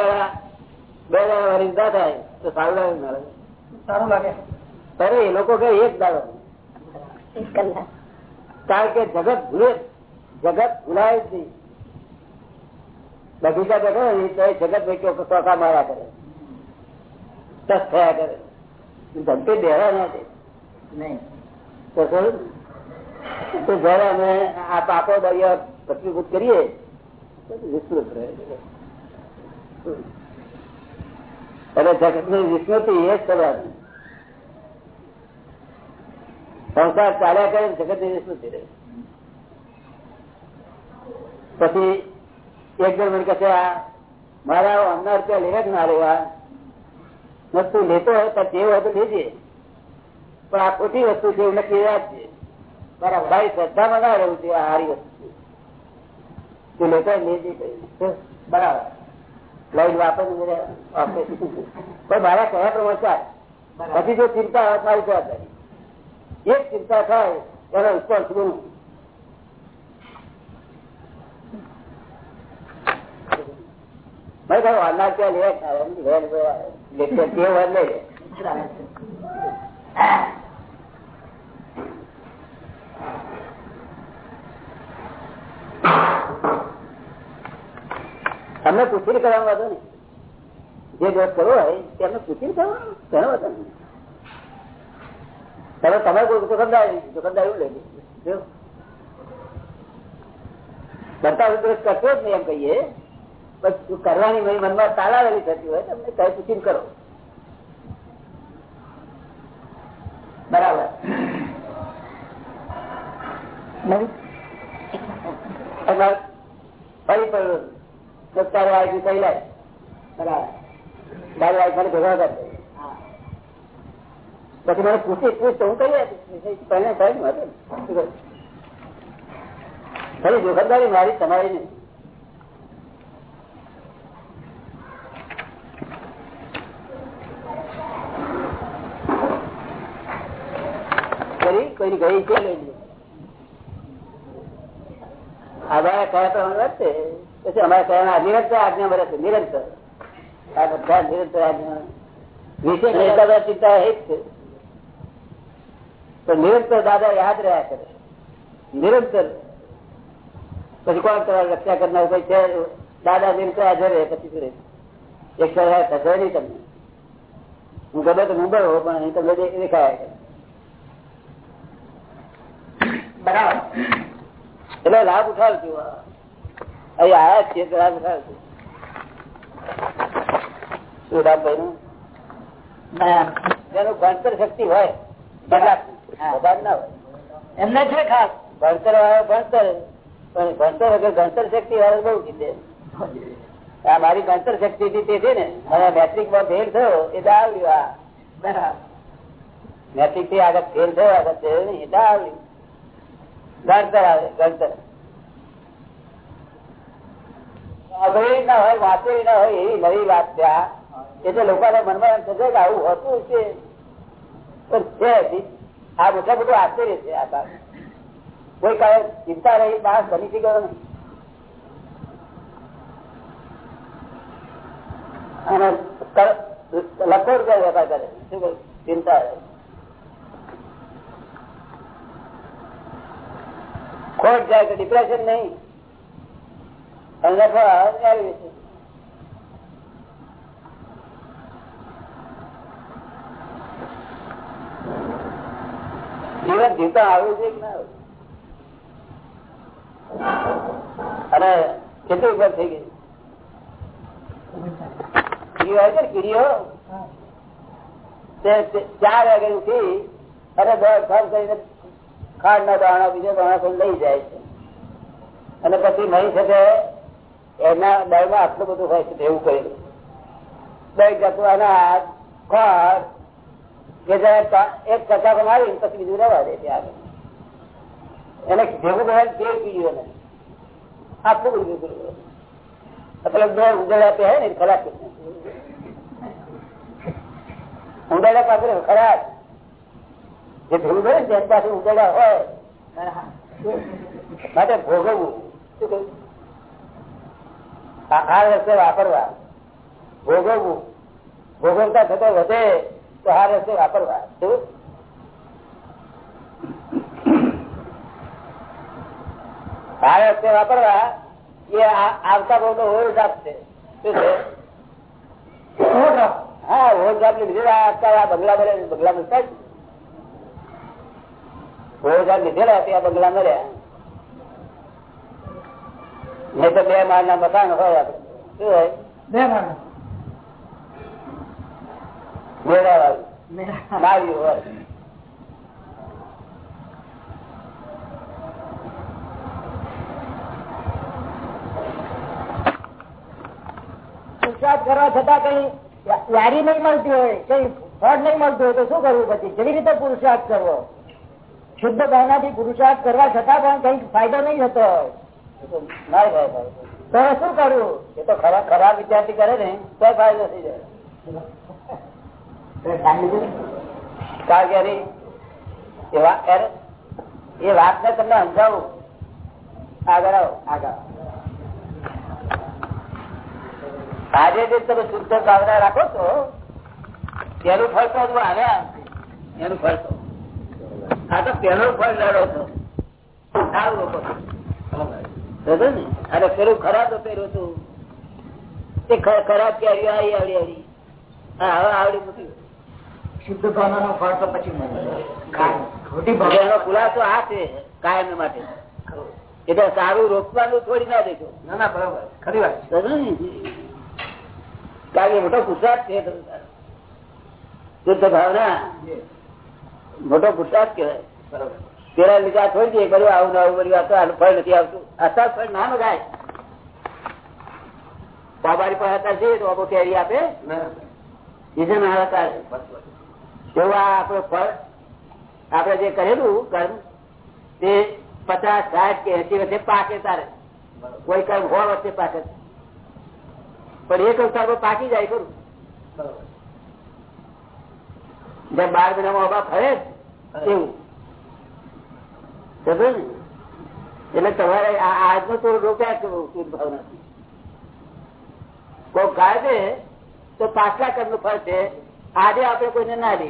દાડા બે દાડા વરિંદ થાય તો સારું લાગે ના સારું લાગે. અરે એ લોકો કે એક દાડો. કારણ કે જગત ભૂલે જગત ભૂલાય જ નહીં. બગીચા બેઠો ને તો એ જગત વેચ્યો ટોકા માર્યા કરે. ટસ થયા કરે. ધમકી દેવા ના દે નહીં. તો? જયારે અમે આ પાકો દરિયા પ્રતિભૂત કરીએ વિસ્તૃત રહે. એટલે જગતની વિસ્મૃતિ એ જ કરવાની. સંસાર ચાલ્યા કરે ને જગતની વિસ્મૃતિ રહે. પછી એક જણ મને કહે છે, આ મારા અમના રૂપિયા લેવા કે ના લેવા ને તું લેતો હોય તો જે હોય તો લેજે. પણ આ ખોટી વસ્તુ છે એવું નક્કી વાત છે. બરાબર ભાઈ શ્રદ્ધામાં ના રહેવું છે આ હારી વસ્તુ તું લેતો હોય લેજે કઈ. બરાબર. લઈને વાપર વાપરે પણ મારા કયા પ્રમાણે પછી જો ચિંતા હોય મારી જવાબદારી એક ચિંતા થાય, એનો રિસ્પોન્સ મેં ભાઈ વારના ત્યાં લે લે લે તે વાર લઈ તમને પૂછીને કરવાનું વાંધો ને જે દોષ કરવો હોય, તેમને પૂછીને કરવાનું વાંધો નહીં. તમે તમે કોઈ દુકાનદાર દુકાનદાર એવું લઈ લીધું કરતા ઉદ્દેશ કરશો જ નહીં એમ કહીએ બસ કરવાની મારી મનમાં તાળાવેલી થતી હોય, તમને કઈ પૂછીને કરો. બરાબર તમારે ફરી પડ્યું તો તારે આવી કહી લે બરાબર. તારી મને ભેગા કરશે પછી મને પૂછી પૂછ તો હું કહી આપીશ પહેલા થાય ને વાંધો નહીં. શું કરું? ફરી જોખમદારી મારી તમારી નહીં. કોઈની ગઈ છે? લઈ અમારા કયા પ્રમાણે વર્તે પછી અમારા કયા નિરંતર આજ્ઞા છે નિરંતર. આ બધા નિરંતર આજ્ઞા. વિશેષ ચિંતા એ જ છે. તો નિરંતર દાદા યાદ રહ્યા કરે. નિરંતર. પછી કોણ કરવા રક્ષા કરનાર કોઈ છે? દાદા નિરંતર હાજર રહે પછી શું રહે? એક સવાલ થશે નહીં તમને. હું ગમે તો મુંબઈ હોઉં પણ અહીં તમને દેખાયા. કરે. બરાબર. એટલે લાભ ઉઠાવજો. અહીં આયા છીએ તો લાભ ઉઠાવજો. શું રામભાઈ નું જેનું ભણતર શક્તિ હોય. બધા બધા ના હોય. એમને છે ખાસ. ભણતર વાળો ભણતર. પણ ભણતર વગર ભણતર શક્તિ વાળો બહુ કીધે. આ મારી ભણતર શક્તિ હતી તે છે ને હવે મેટ્રિકમાં ફેલ થયો એ તો આવડ્યું આ મેટ્રિકથી આગળ ફેલ થયો આગળ થયો નહીં એ તો આવડ્યું. અઘરી ના હોય વાંચેલી ના હોય, એવી નવી વાત ત્યાં એટલે લોકોના મનમાં એમ થશે કે આવું હોતું છે. પણ છે આ મોટા મોટું આશ્ચર્ય છે આ બાબત. કોઈ કાંઈ ચિંતા રહી, માણસ બની શક્યો નહીં. અને લખો રૂપિયા વેપાર કરે. શું ચિંતા રહી. ખોટ જાય તો ડિપ્રેશન નહીં. અને જીવન જીવતા આવ્યું છે કે ના અને કેટલી ઉપર થઈ ગઈ? કીડીઓ હોય છે ને કીડીઓ? ચાર વાગે ઉઠી અને દોડ ખર્ચ કરીને ખાંડ ના દાણા બીજો દાણા લઈ જાય છે. અને પછી નહીં શકે એના દળમાં આટલું બધું હોય છે એવું કહ્યું દઈ જતું અનાજ ખોટ કે એક કચાકો મારી પછી બીજું રહેવા દે ત્યાં એને ભેગું કરે તે કીધું ને આખું બધું કર્યું એટલે બે ઉંદરડા પે હે ને ખરાબ ઉંદરડા પાસે ખરાબ. જે કરે ને તેની પાસે ઉંદરડા હોય માટે ભોગવવું? આ રસ્તે વાપરવા. ભોગવવું. ભોગવતા થતો વધે તો આ રસ્તે વાપરવા. શું? આ રસ્તે વાપરવા એ આવતા બહુ હોલ આપશે શું છે? હા હોલ ને લીધેલા આવતા આ બંગલા બને બંગલા મળતા જ હોલ લીધેલા તે આ બંગલા મળ્યા. નહીં તો બે માળ ના મકાન હોય શું હોય? બે માણસ મેળા. વાળું હોય. પુરુષાર્થ કરવા છતાં કઈ યારી નહીં મળતી હોય કઈ ફળ નહીં મળતું હોય તો શું કરવું પછી? કેવી રીતે પુરુષાર્થ કરવો? શુદ્ધ ભાવનાથી પુરુષાર્થ કરવા છતાં પણ કઈ ફાયદો નહીં થતો. ના. તો શું કરવું? એ તો ખરાબ ખરાબ વિદ્યાર્થી કરે ને તો ફાયદો થઈ જાય. એની એ વાત એ તમને સમજાવું. આગળ આવો. આગળ. આજે જે તમે શુદ્ધ ભાવના રાખો છો તેનું ફળ તો આવ્યા એનું ફળ તો આ તો પેલું ફળ લડો છો. સારું લોકો ને અરે પેલું ખરાબ તો હતું. તે ખરાબ કેરીઓ આવી આવડી આવડી હા હવે આવડી મૂકી શુદ્ધ ભાવનાનો ફળ તો પછી મળે. ખોટી હવે એનો ખુલાસો આ છે કાયમ માટે. એટલે સારું રોકવાનું થોડી ના દેજો. ના ના બરાબર. ખરી વાત? કારણ કે મોટો ગુજરાત છે શુદ્ધ ભાવના. મોટો પુરુષાર્થ કહેવાય. બરોબર પેલા લીધા છોડી દે કર્યું આવું આવું કર્યું આ તો આનું ફળ નથી આવતું. અત્યારે ફળ ના મગાય બાબારી પર હતા જઈએ તો બાબો કેરી આપે. બીજે ના હતા એવું આ આપણું ફળ આપણે જે કરેલું કર્મ તે પચાસ સાઠ કે એસી વચ્ચે પાકે તારે. કોઈ કર્મ હો વચ્ચે પાકે. પણ એક અવસર પર પાકી જાય ખરું. જેમ બાર મહિનામાં અભા ફરે જ એવું. એટલે તમારે આજનો તો રોક્યા છે ભાવ નથી. કોઈ ગાય તો પાછલા કરનું ફળ છે. આજે આપણે કોઈને ના દે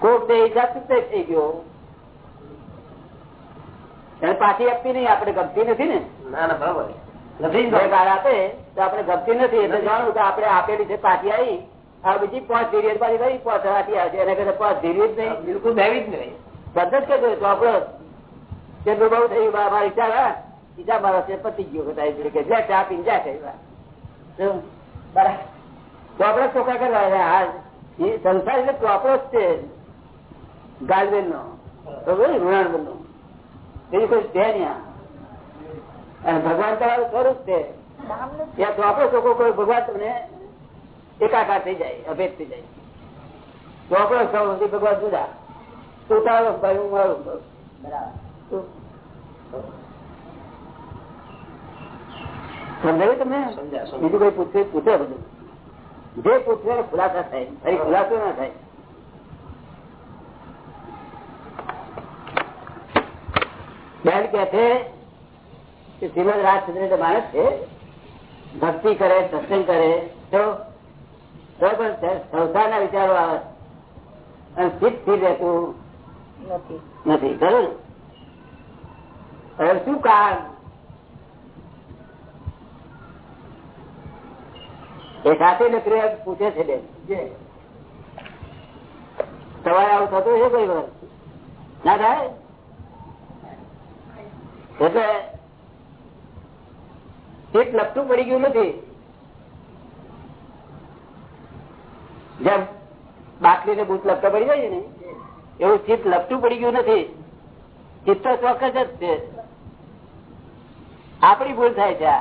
કોક તે હિસાબ થઈ ગયો. એને પાછી આપતી નહીં આપણે ગમતી નથી ને? ના ના બરાબર. નથી આપે તો આપણે ગમતી નથી. એટલે જાણવું કે આપણે આપેલી છે પાછી આવી. આ બીજી પાંચ ધીરી પાછી કઈ પાંચ રાતી આવે એને કદાચ પાંચ ધીરી જ નહીં. બિલકુલ દેવી જ નહીં. પદ્ધત કે તો આપડે કેટલું બહુ થયું મારી ઈચ્છા હા? ઈચ્છા મારો છે પતિ ગયો બધા કે જ્યાં ચા પીને જ્યાં બરાબર તો આપડે ચોખ્ખા કરવા હા એ સંસાર એટલે ચોપડો જ છે. ગાલવેલ નો ઋણાણબેન નો બીજું કોઈ છે. અને ભગવાન તમારું સ્વરૂપ છે. ત્યાં ચોપડો ચોખ્ખો કોઈ ભગવાન તમને એકાકાર થઈ જાય અભેદ થઈ જાય. ચોપડો સ્વરૂપ ભગવાન જુદા. તું તારો ભાઈ હું મારું બરાબર. સમજાયું તમને? સમજ્યા, સમજ્યા. બીજું કોઈ પૂછે પૂછે બધું. જે પૂછે એને ખુલાસા થાય. ફરી ખુલાસો ના થાય. બેન કે છે કે શ્રીમદ રાજચંદ્ર માણસ છે ભક્તિ કરે સત્સંગ કરે તો તો પણ સંસારના વિચારો આવે અને સ્થિત સ્થિર રહેતું નથી. નથી ખરું હવે શું કારણ? એ સાથે નકરી પૂછે છે બેન. જે. સવારે આવું થતું છે કોઈ વાર? ના થાય? એટલે ચીટ લપટું પડી ગયું નથી. બાટલી ને ભૂત લપટા પડી જાય ને? એવું ચિત્ત લપટું પડી ગયું નથી. ચિત્ત તો ચોક્કસ જ છે. આપડી ભૂલ થાય છે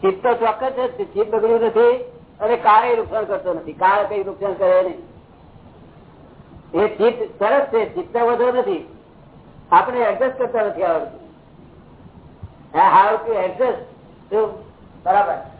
ચિત્ત તો ચોક્કસ જ છે. ચિત્ત બગડ્યું નથી અને કાળે નુકસાન કરતો નથી. કાળ કઈ નુકસાન કરે નહીં. એ ચિત્ત સરસ છે. ચિત્ત વધુ નથી. આપણે એડજસ્ટ કરતા નથી આવડતું. હાઉ ટુ એડજસ્ટ બરાબર.